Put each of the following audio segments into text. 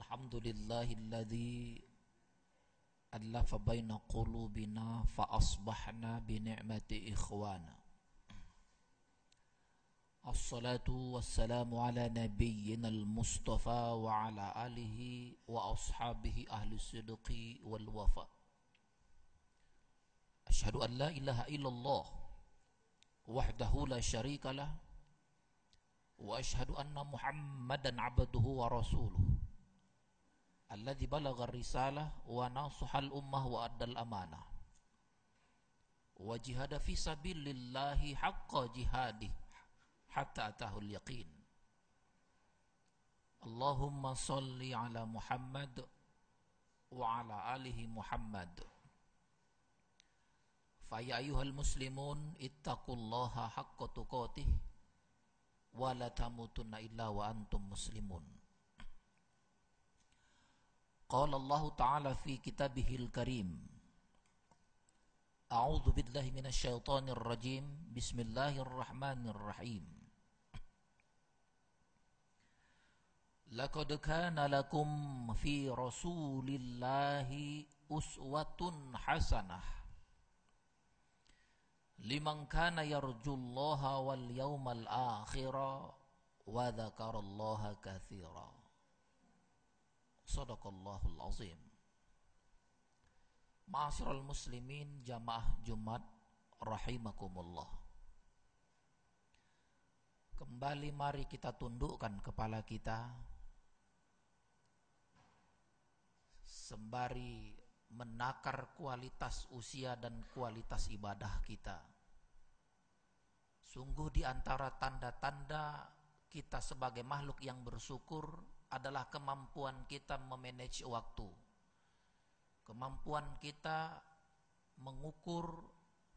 الحمد لله الذي ألف بين قلوبنا فأصبحنا بنعمة إخوانا. الصلاة والسلام على نبينا المصطفى وعلى آله وأصحابه أهل الصدق والوفاء. أشهد أن لا إله إلا الله وحده لا شريك له وأشهد أن محمدا عبده ورسوله. alladhi balagha risalah wa nasuhal ummah wa addal amanah wa jihada fi sabilillahi haqqa jihadi hatta atahul yaqin Allahumma salli ala Muhammad wa ala alihi Muhammad. Faya ayuhal muslimun ittaqullaha haqqa tuqatih wa la tamutunna illa wa antum muslimun. قال الله تعالى في كتابه الكريم أعوذ بالله من الشيطان الرجيم. بسم الله الرحمن الرحيم. لقد كان لكم في رسول الله أسوة حسنة. liman kana yarjullaha wal yawmal akhira wa dzakarallaha katsira sadaqallahul azim. Ma'asyiral muslimin jamaah Jumat rahimakumullah. Kembali mari kita tundukkan kepala kita. Sembari menakar kualitas usia dan kualitas ibadah kita. Sungguh di antara tanda-tanda kita sebagai makhluk yang bersyukur adalah kemampuan kita memanage waktu. Kemampuan kita mengukur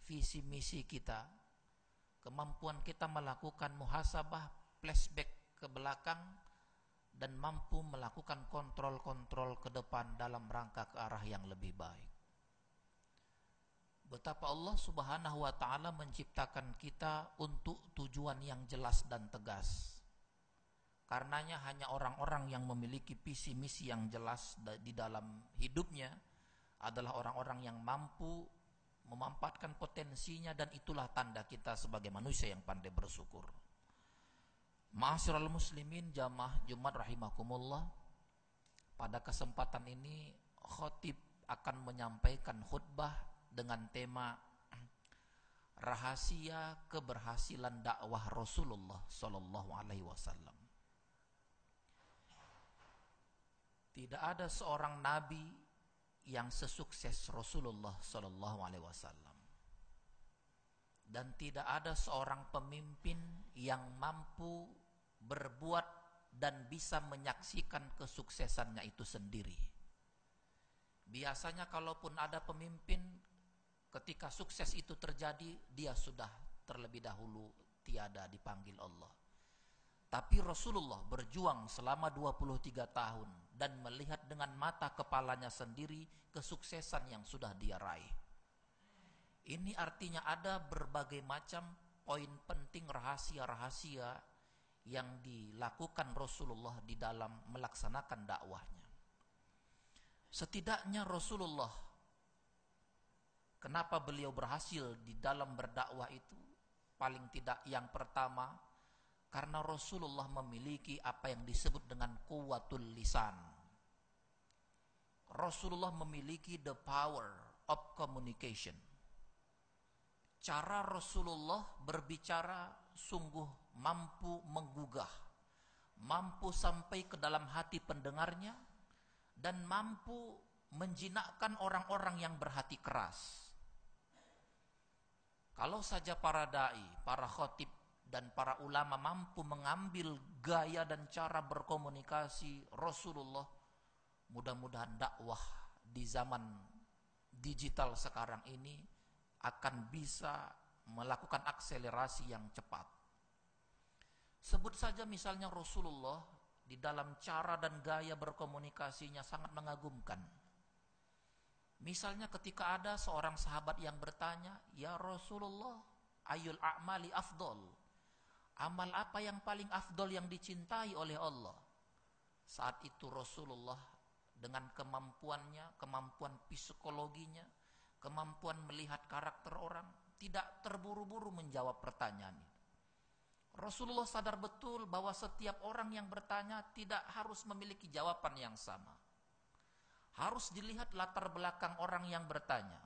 visi misi kita. Kemampuan kita melakukan muhasabah flashback ke belakang dan mampu melakukan kontrol-kontrol ke depan dalam rangka ke arah yang lebih baik. Betapa Allah Subhanahu wa taala menciptakan kita untuk tujuan yang jelas dan tegas. Karenanya hanya orang-orang yang memiliki visi misi yang jelas di dalam hidupnya adalah orang-orang yang mampu memampatkan potensinya dan itulah tanda kita sebagai manusia yang pandai bersyukur. Ma'asyiral muslimin jamaah Jumat rahimakumullah. Pada kesempatan ini khotib akan menyampaikan khutbah dengan tema rahasia keberhasilan dakwah Rasulullah sallallahu alaihi wasallam. Tidak ada seorang nabi yang sesukses Rasulullah sallallahu alaihi wasallam dan tidak ada seorang pemimpin yang mampu berbuat dan bisa menyaksikan kesuksesannya itu sendiri. Biasanya kalaupun ada pemimpin ketika sukses itu terjadi dia sudah terlebih dahulu tiada dipanggil Allah. Tapi Rasulullah berjuang selama 23 tahun dan melihat dengan mata kepalanya sendiri kesuksesan yang sudah dia raih. Ini artinya ada berbagai macam poin penting rahasia-rahasia yang dilakukan Rasulullah di dalam melaksanakan dakwahnya. Setidaknya Rasulullah kenapa beliau berhasil di dalam berdakwah itu? Paling tidak yang pertama karena Rasulullah memiliki apa yang disebut dengan kuwatul lisan. Rasulullah memiliki the power of communication. Cara Rasulullah berbicara sungguh mampu menggugah, mampu sampai ke dalam hati pendengarnya, dan mampu menjinakkan orang-orang yang berhati keras. Kalau saja para dai, para khotib, dan para ulama mampu mengambil gaya dan cara berkomunikasi Rasulullah, mudah-mudahan dakwah di zaman digital sekarang ini akan bisa melakukan akselerasi yang cepat. Sebut saja misalnya Rasulullah di dalam cara dan gaya berkomunikasinya sangat mengagumkan. Misalnya ketika ada seorang sahabat yang bertanya, "Ya Rasulullah, ayul a'mali afdol?" Amal apa yang paling afdol yang dicintai oleh Allah? Saat itu Rasulullah dengan kemampuannya, kemampuan psikologinya, kemampuan melihat karakter orang, tidak terburu-buru menjawab pertanyaan itu. Rasulullah sadar betul bahwa setiap orang yang bertanya tidak harus memiliki jawaban yang sama. Harus dilihat latar belakang orang yang bertanya.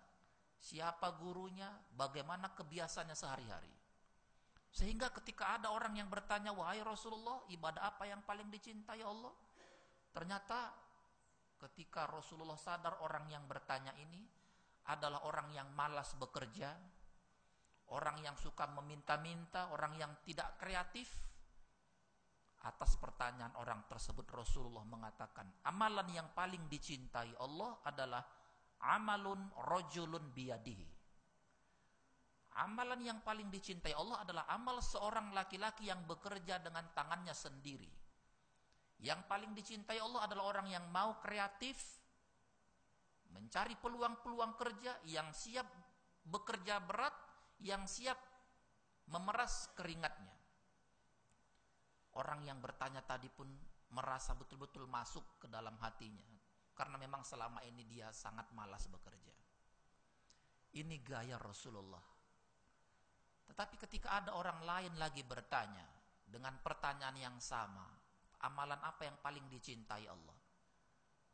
Siapa gurunya, bagaimana kebiasaannya sehari-hari. Sehingga ketika ada orang yang bertanya, wahai Rasulullah, ibadah apa yang paling dicintai Allah? Ternyata ketika Rasulullah sadar orang yang bertanya ini adalah orang yang malas bekerja, orang yang suka meminta-minta, orang yang tidak kreatif. Atas pertanyaan orang tersebut Rasulullah mengatakan, amalan yang paling dicintai Allah adalah amalun rojulun biyadihi. Amalan yang paling dicintai Allah adalah amal seorang laki-laki yang bekerja dengan tangannya sendiri. Yang paling dicintai Allah adalah orang yang mau kreatif, mencari peluang-peluang kerja, yang siap bekerja berat, yang siap memeras keringatnya. Orang yang bertanya tadi pun merasa betul-betul masuk ke dalam hatinya. Karena memang selama ini dia sangat malas bekerja. Ini gaya Rasulullah. Tetapi ketika ada orang lain lagi bertanya dengan pertanyaan yang sama, amalan apa yang paling dicintai Allah?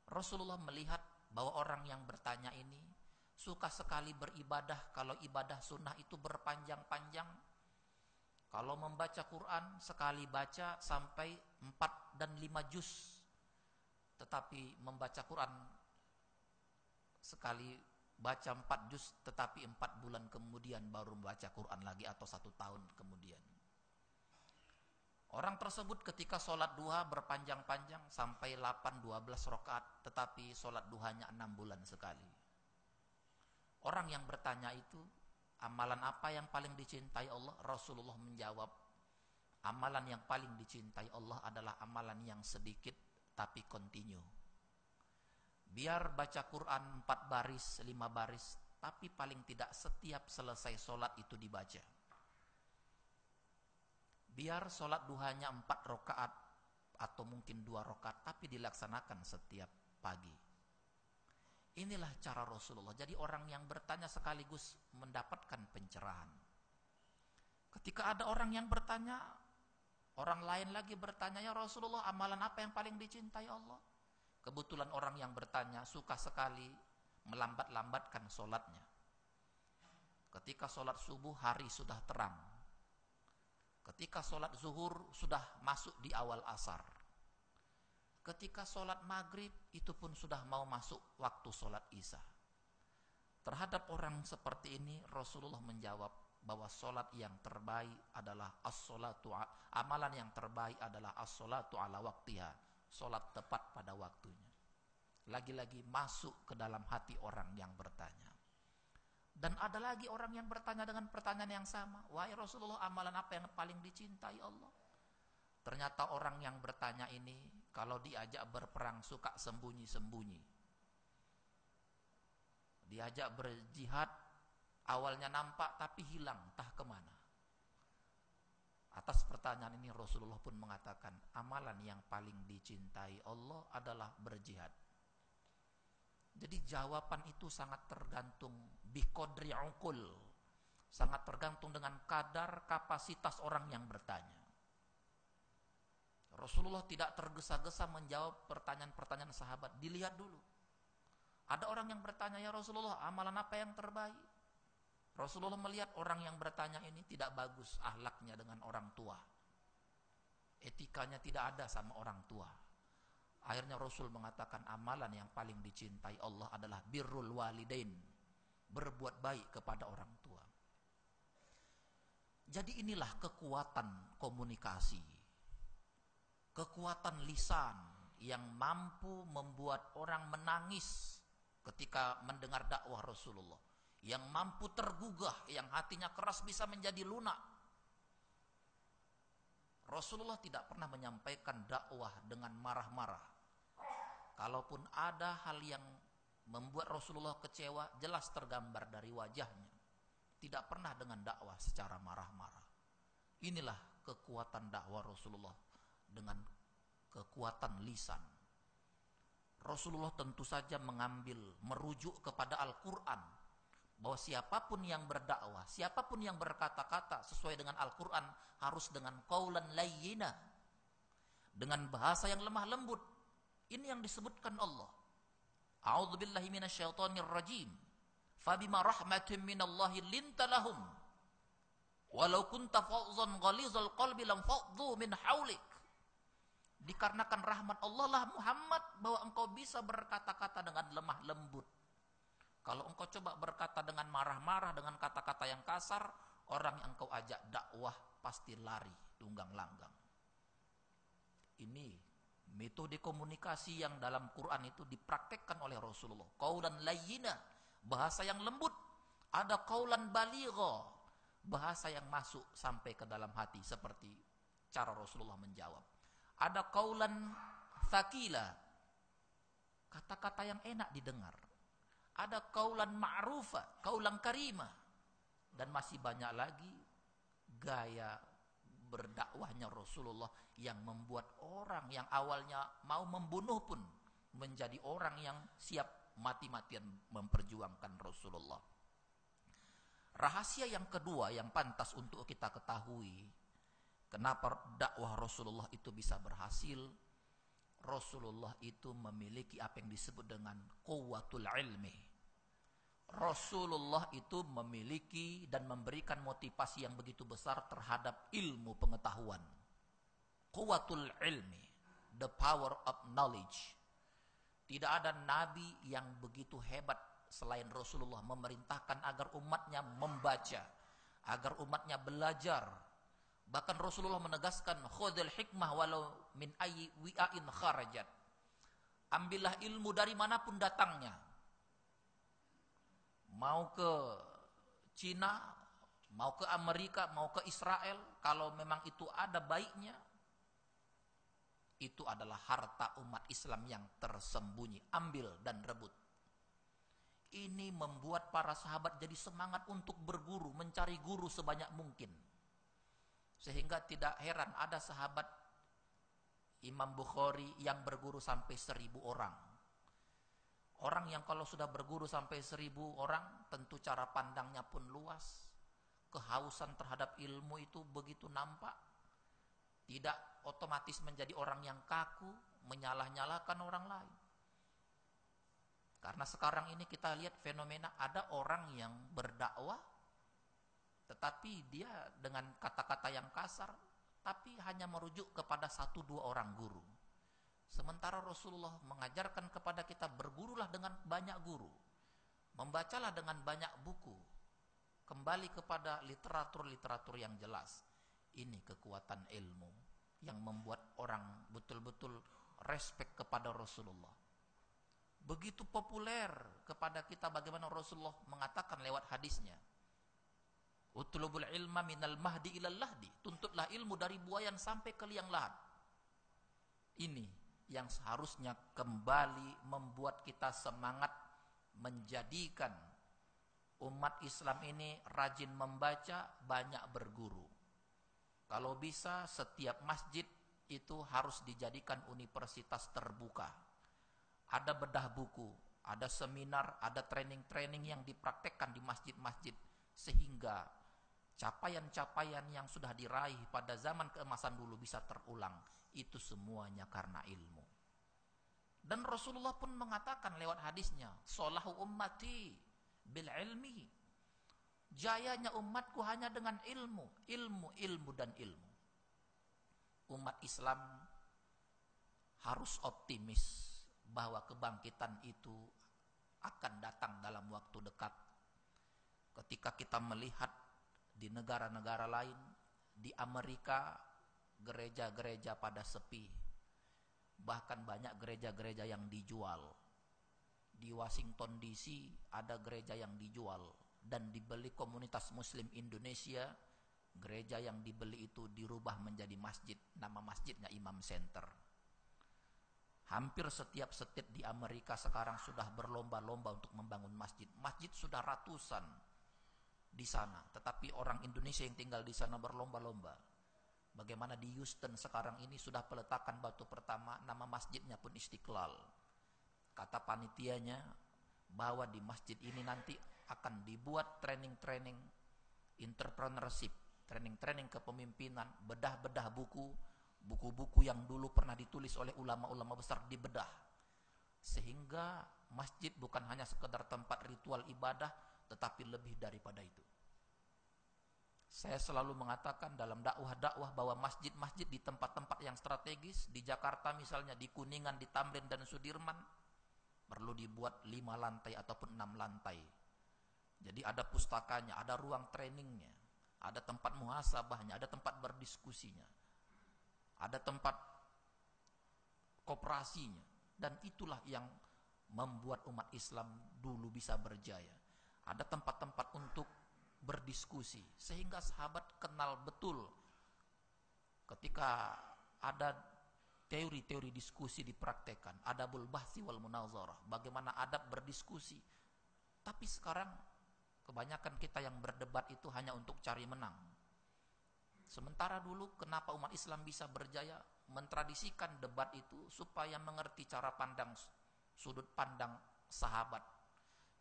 Rasulullah melihat bahwa orang yang bertanya ini suka sekali beribadah kalau ibadah sunnah itu berpanjang-panjang kalau membaca Quran sekali baca sampai 4 dan 5 juz tetapi membaca Quran sekali baca 4 juz tetapi 4 bulan kemudian baru membaca Quran lagi atau satu tahun kemudian Orang tersebut ketika sholat duha berpanjang-panjang sampai 8-12 rakaat, tetapi sholat duhanya 6 bulan sekali. Orang yang bertanya itu, amalan apa yang paling dicintai Allah? Rasulullah menjawab, amalan yang paling dicintai Allah adalah amalan yang sedikit tapi continue. Biar baca Quran 4 baris, 5 baris, tapi paling tidak setiap selesai sholat itu dibaca. Biar sholat duhanya 4 rakaat atau mungkin 2 rakaat, tapi dilaksanakan setiap pagi. Inilah cara Rasulullah. Jadi orang yang bertanya sekaligus mendapatkan pencerahan. Ketika ada orang yang bertanya, orang lain lagi bertanya, ya Rasulullah amalan apa yang paling dicintai Allah? Kebetulan orang yang bertanya suka sekali melambat-lambatkan sholatnya. Ketika sholat subuh hari sudah terang. Ketika sholat zuhur sudah masuk di awal asar Ketika sholat maghrib itu pun sudah mau masuk waktu sholat isya. Terhadap orang seperti ini Rasulullah menjawab bahwa sholat yang terbaik adalah as-sholatu amalan yang terbaik adalah as-sholatu ala waktiha sholat tepat pada waktunya lagi-lagi masuk ke dalam hati orang yang bertanya dan ada lagi orang yang bertanya dengan pertanyaan yang sama wahai Rasulullah amalan apa yang paling dicintai Allah ternyata orang yang bertanya ini kalau diajak berperang suka sembunyi-sembunyi. Diajak berjihad, awalnya nampak tapi hilang, entah ke mana. Atas pertanyaan ini Rasulullah pun mengatakan, amalan yang paling dicintai Allah adalah berjihad. Jadi jawaban itu sangat tergantung bikodri ungkul. Sangat tergantung dengan kadar kapasitas orang yang bertanya. Rasulullah tidak tergesa-gesa menjawab pertanyaan-pertanyaan sahabat. Dilihat dulu. Ada orang yang bertanya, ya Rasulullah, amalan apa yang terbaik? Rasulullah melihat orang yang bertanya ini tidak bagus ahlaknya dengan orang tua. Etikanya tidak ada sama orang tua. Akhirnya Rasul mengatakan amalan yang paling dicintai Allah adalah birrul walidain. Berbuat baik kepada orang tua. Jadi inilah kekuatan komunikasi kekuatan lisan yang mampu membuat orang menangis ketika mendengar dakwah Rasulullah yang mampu tergugah yang hatinya keras bisa menjadi lunak. Rasulullah tidak pernah menyampaikan dakwah dengan marah-marah. Kalaupun ada hal yang membuat Rasulullah kecewa jelas tergambar dari wajahnya. Tidak pernah dengan dakwah secara marah-marah. Inilah kekuatan dakwah Rasulullah dengan kekuatan lisan. Rasulullah tentu saja mengambil merujuk kepada Al-Qur'an bahwa siapa pun yang berdakwah, siapa pun yang berkata-kata sesuai dengan Al-Qur'an harus dengan qaulan layyina. Dengan bahasa yang lemah lembut. Ini yang disebutkan Allah. A'udzu billahi minasyaitonir rajim. Fabima rahmatin minallahi lintalahum. Walau kunta fawzan ghalizal qalbi lam faddu min haulik. Dikarenakan rahmat Allah lah Muhammad bahwa engkau bisa berkata-kata dengan lemah lembut. Kalau engkau coba berkata dengan marah-marah dengan kata-kata yang kasar, orang yang engkau ajak dakwah pasti lari tunggang langgang. Ini metode komunikasi yang dalam Quran itu dipraktekkan oleh Rasulullah. Qaulan layyina, bahasa yang lembut. Ada qaulan baligha, bahasa yang masuk sampai ke dalam hati seperti cara Rasulullah menjawab. Ada kaulan thakila. Kata-kata yang enak didengar. Ada kaulan ma'rufa, kaulan karima. Dan masih banyak lagi gaya berdakwahnya Rasulullah yang membuat orang yang awalnya mau membunuh pun menjadi orang yang siap mati-matian memperjuangkan Rasulullah. Rahasia yang kedua yang pantas untuk kita ketahui Kenapa dakwah Rasulullah itu bisa berhasil? Rasulullah itu memiliki apa yang disebut dengan kuwatul ilmi. Rasulullah itu memiliki dan memberikan motivasi yang begitu besar terhadap ilmu pengetahuan. Kuwatul ilmi, the power of knowledge. Tidak ada nabi yang begitu hebat selain Rasulullah memerintahkan agar umatnya membaca, agar umatnya belajar, Bahkan Rasulullah menegaskan khudil hikmah walau min ayyi wi'ain kharajat. Ambillah ilmu dari mana pun datangnya. Mau ke Cina, mau ke Amerika, mau ke Israel, kalau memang itu ada baiknya, itu adalah harta umat Islam yang tersembunyi. Ambil dan rebut. Ini membuat para sahabat jadi semangat untuk berguru, mencari guru sebanyak mungkin sehingga tidak heran ada sahabat Imam Bukhari yang berguru sampai seribu orang. Orang yang kalau sudah berguru sampai seribu orang, tentu cara pandangnya pun luas. Kehausan terhadap ilmu itu begitu nampak. Tidak otomatis menjadi orang yang kaku, menyalah-nyalahkan orang lain. Karena sekarang ini kita lihat fenomena ada orang yang berdakwah tetapi dia dengan kata-kata yang kasar, tapi hanya merujuk kepada satu dua orang guru. Sementara Rasulullah mengajarkan kepada kita bergurulah dengan banyak guru. Membacalah dengan banyak buku. Kembali kepada literatur-literatur yang jelas. Ini kekuatan ilmu yang membuat orang betul-betul respect kepada Rasulullah. Begitu populer kepada kita bagaimana Rasulullah mengatakan lewat hadisnya Utlubul ilma minal mahdi ilal lahdi. Tuntutlah ilmu dari buayan sampai ke liang lahat. Ini yang seharusnya kembali membuat kita semangat menjadikan umat Islam ini rajin membaca, banyak berguru. Kalau bisa setiap masjid itu harus dijadikan universitas terbuka. Ada bedah buku, ada seminar, ada training-training yang dipraktekkan di masjid-masjid sehingga capaian-capaian yang sudah diraih pada zaman keemasan dulu bisa terulang. Itu semuanya karena ilmu. Dan Rasulullah pun mengatakan lewat hadisnya, Solahu ummati bil ilmi. Jayanya umatku hanya dengan ilmu, ilmu, ilmu dan ilmu. Umat Islam harus optimis bahwa kebangkitan itu akan datang dalam waktu dekat. Ketika kita melihat di negara-negara lain, di Amerika gereja-gereja pada sepi. Bahkan banyak gereja-gereja yang dijual. Di Washington DC ada gereja yang dijual dan dibeli komunitas muslim Indonesia. Gereja yang dibeli itu dirubah menjadi masjid, nama masjidnya Imam Center. Hampir setiap setit di Amerika sekarang sudah berlomba-lomba untuk membangun masjid. Masjid sudah ratusan, di sana, tetapi orang Indonesia yang tinggal di sana berlomba-lomba. Bagaimana di Houston sekarang ini sudah peletakan batu pertama, nama masjidnya pun Istiqlal. Kata panitianya bahwa di masjid ini nanti akan dibuat training-training entrepreneurship, training-training kepemimpinan, bedah-bedah buku, buku-buku yang dulu pernah ditulis oleh ulama-ulama besar dibedah. Sehingga masjid bukan hanya sekedar tempat ritual ibadah, tetapi lebih daripada itu. Saya selalu mengatakan dalam dakwah-dakwah bahwa masjid-masjid di tempat-tempat yang strategis, di Jakarta misalnya, di Kuningan, di Tamrin dan Sudirman, perlu dibuat lima lantai ataupun enam lantai. Jadi ada pustakanya, ada ruang trainingnya, ada tempat muhasabahnya, ada tempat berdiskusinya, ada tempat kooperasinya. Dan itulah yang membuat umat Islam dulu bisa berjaya. Ada tempat-tempat untuk berdiskusi sehingga sahabat kenal betul ketika ada teori-teori diskusi dipraktekkan adabul bahsi wal munazarah bagaimana adab berdiskusi. Tapi sekarang kebanyakan kita yang berdebat itu hanya untuk cari menang. Sementara dulu kenapa umat Islam bisa berjaya mentradisikan debat itu supaya mengerti cara pandang sudut pandang sahabat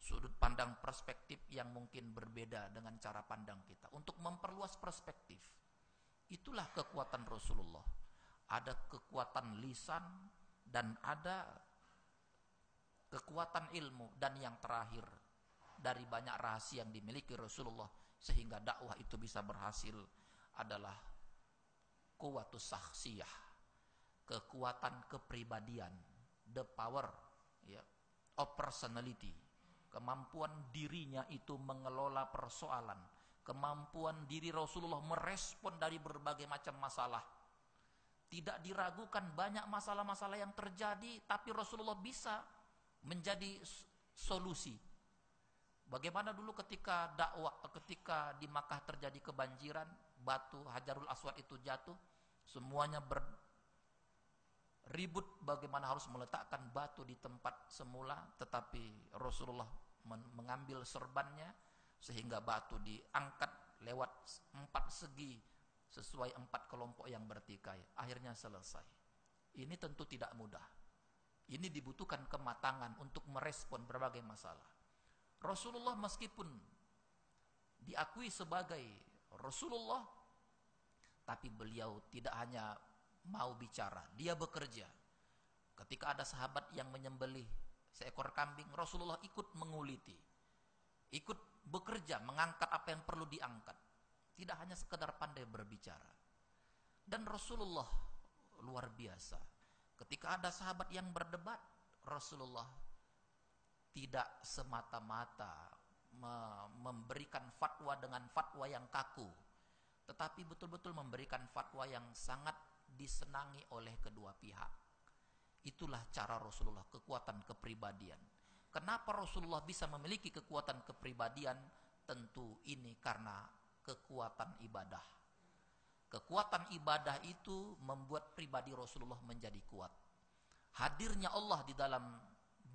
sudut pandang perspektif yang mungkin berbeda dengan cara pandang kita. Untuk memperluas perspektif itulah kekuatan Rasulullah. Ada kekuatan lisan dan ada kekuatan ilmu. Dan yang terakhir dari banyak rahasia yang dimiliki Rasulullah sehingga dakwah itu bisa berhasil adalah kuatus saksiyah kekuatan kepribadian the power ya of personality kemampuan dirinya itu mengelola persoalan, kemampuan diri Rasulullah merespon dari berbagai macam masalah. Tidak diragukan banyak masalah-masalah yang terjadi, tapi Rasulullah bisa menjadi solusi. Bagaimana dulu ketika dakwah ketika di Makkah terjadi kebanjiran, batu Hajarul Aswad itu jatuh, semuanya ber, ribut bagaimana harus meletakkan batu di tempat semula tetapi Rasulullah mengambil serbannya sehingga batu diangkat lewat empat segi sesuai empat kelompok yang bertikai. Akhirnya selesai. Ini tentu tidak mudah. Ini dibutuhkan kematangan untuk merespon berbagai masalah. Rasulullah meskipun diakui sebagai Rasulullah tapi beliau tidak hanya mau bicara, dia bekerja. Ketika ada sahabat yang menyembelih seekor kambing, Rasulullah ikut menguliti. Ikut bekerja, mengangkat apa yang perlu diangkat. Tidak hanya sekedar pandai berbicara. Dan Rasulullah luar biasa. Ketika ada sahabat yang berdebat, Rasulullah tidak semata-mata memberikan fatwa dengan fatwa yang kaku, tetapi betul-betul memberikan fatwa yang sangat disenangi oleh kedua pihak. Itulah cara Rasulullah, kekuatan kepribadian. Kenapa Rasulullah bisa memiliki kekuatan kepribadian? Tentu ini karena kekuatan ibadah. Kekuatan ibadah itu membuat pribadi Rasulullah menjadi kuat. Hadirnya Allah di dalam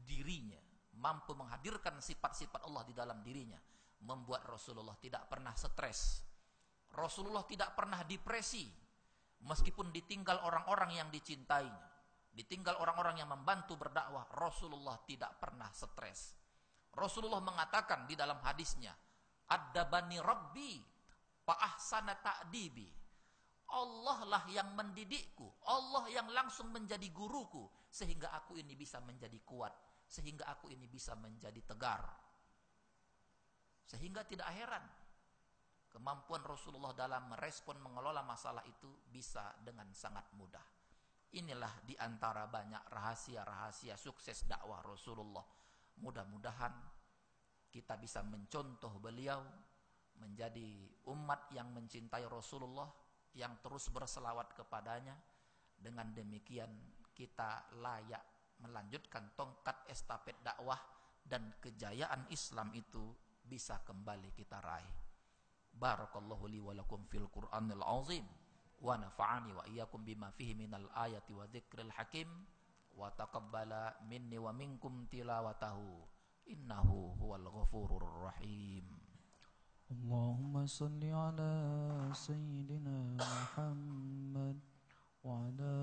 dirinya, mampu menghadirkan sifat-sifat Allah di dalam dirinya, membuat Rasulullah tidak pernah stres. Rasulullah tidak pernah depresi, Meskipun ditinggal orang-orang yang dicintainya, ditinggal orang-orang yang membantu berdakwah, Rasulullah tidak pernah stres. Rasulullah mengatakan di dalam hadisnya, Ad-dabani Rabbi fa'ahsana ta'dibi. Allah lah yang mendidikku, Allah yang langsung menjadi guruku sehingga aku ini bisa menjadi kuat, sehingga aku ini bisa menjadi tegar. Sehingga tidak heran Kemampuan Rasulullah dalam merespon mengelola masalah itu bisa dengan sangat mudah. Inilah di antara banyak rahasia-rahasia sukses dakwah Rasulullah. Mudah-mudahan kita bisa mencontoh beliau menjadi umat yang mencintai Rasulullah yang terus berselawat kepadanya. Dengan demikian kita layak melanjutkan tongkat estafet dakwah dan kejayaan Islam itu bisa kembali kita raih. Barakallahu li wa lakum fil Qur'anil azim ونفعني وإياكم بما فيه من الآية وذكر الحكيم. وتقبل مني ومنكم تلاوته. إنه هو الغفور الرحيم. اللهم صل على سيدنا محمد وعلى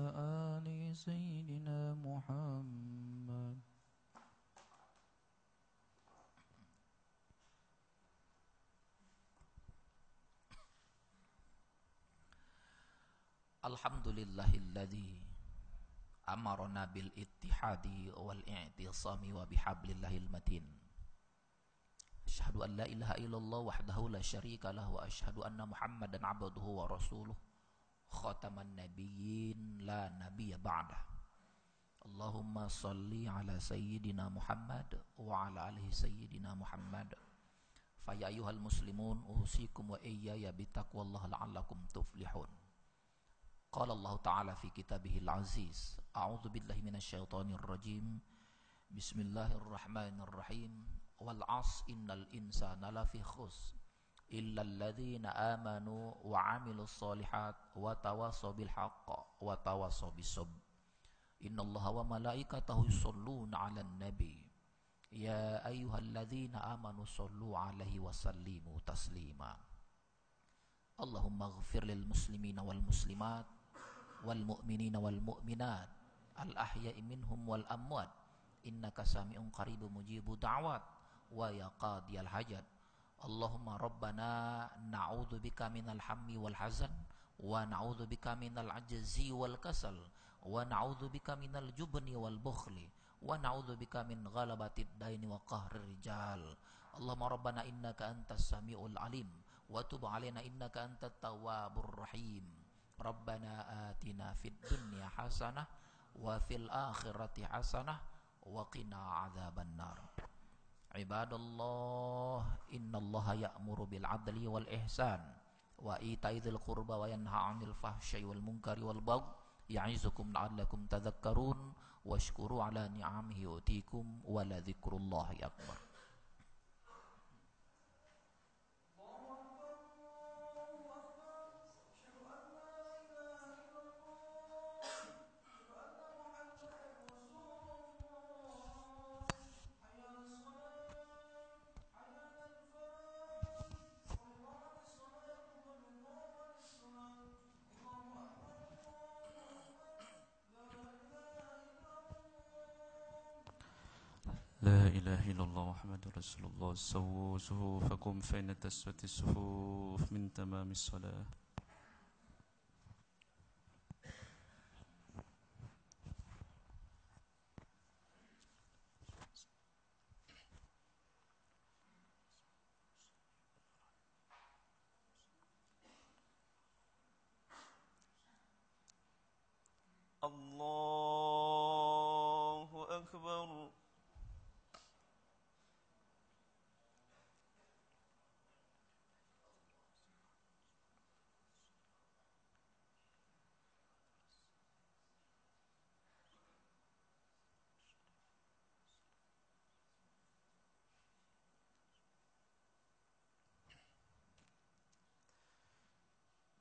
آل سيدنا محمد. Alhamdulillahilladzi amarna bil ittihadi wal i'tisami wa bihablillahil matin Asyhadu an la ilaha illallah wahdahu la syarika lah wa asyhadu anna Muhammadan abduhu wa rasuluh khataman nabiyyin la nabiyya ba'dah. Allahumma salli ala sayyidina Muhammad wa ala alihi sayyidina Muhammad. Fa ya ayyuhal muslimun usikum wa iyaya bitaqwallahi la'allakum tuflihun. Qala Allah Ta'ala fi kitabihil aziz. A'udzu billahi minasyaitonir rajim. Bismillahirrahmanirrahim. والعصر إن الإنسان لفي خسر إلا الذين آمنوا وعملوا الصالحات وتواصوا بالحق وتواصوا بالصبر إن الله وملائكته يصلون على النبي يا أيها الذين آمنوا صلوا عليه وسلموا تسليما اللهم اغفر للمسلمين والمسلمات wal mu'minina wal mu'minat. Al ahya'i minhum wal amwat. Innaka sami'un qaribun mujibu da'wat. Wa yaqadiyal hajat. Allahumma rabbana na'udzu bika minal hammi wal hazan. Wa na'udzu bika minal ajzi wal kasal. Wa na'udzu bika minal jubni wal bukhli. Wa na'udzu bika min ghalabatid daini wa rijal. Allahumma rabbana innaka antas samiul alim. Wa tub alaina innaka antat tawwabur rahim. ربنا آتنا في الدنيا حسنة وفي الآخرة حسنة وقنا عذاب النار. عباد الله إن الله يأمر بالعدل والإحسان وإيتاء ذي القربى وينهى عن الفحش والمنكر والبغي يعظكم لعلكم تذكرون واشكروا على نعمه يؤتيكم ولذكر الله أكبر. محمد رسول الله. سووا صفوفكم فإن تسوة الصفوف من تمام الصلاة.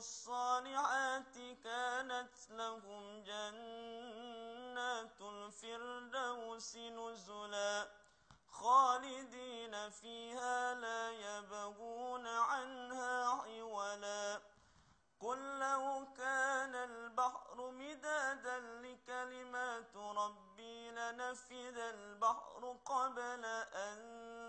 الصالحات كانت لهم جنات الفردوس نزلا خالدين فيها لا يبغون عنها حولا قل لو كان البحر مدادا لكلمات ربي لنفذ البحر قبل أن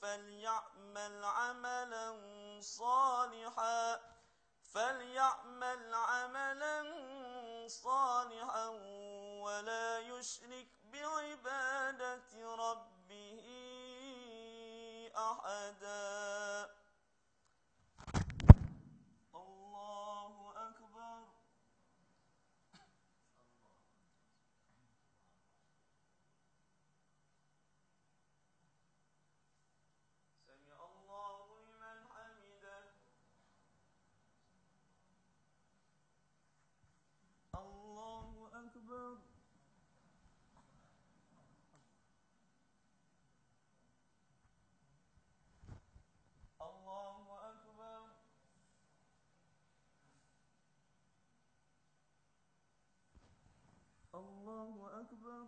فليعمل عملا صالحا فليعمل عملا صالحا ولا يشرك بعبادة ربه أحدا. أكبر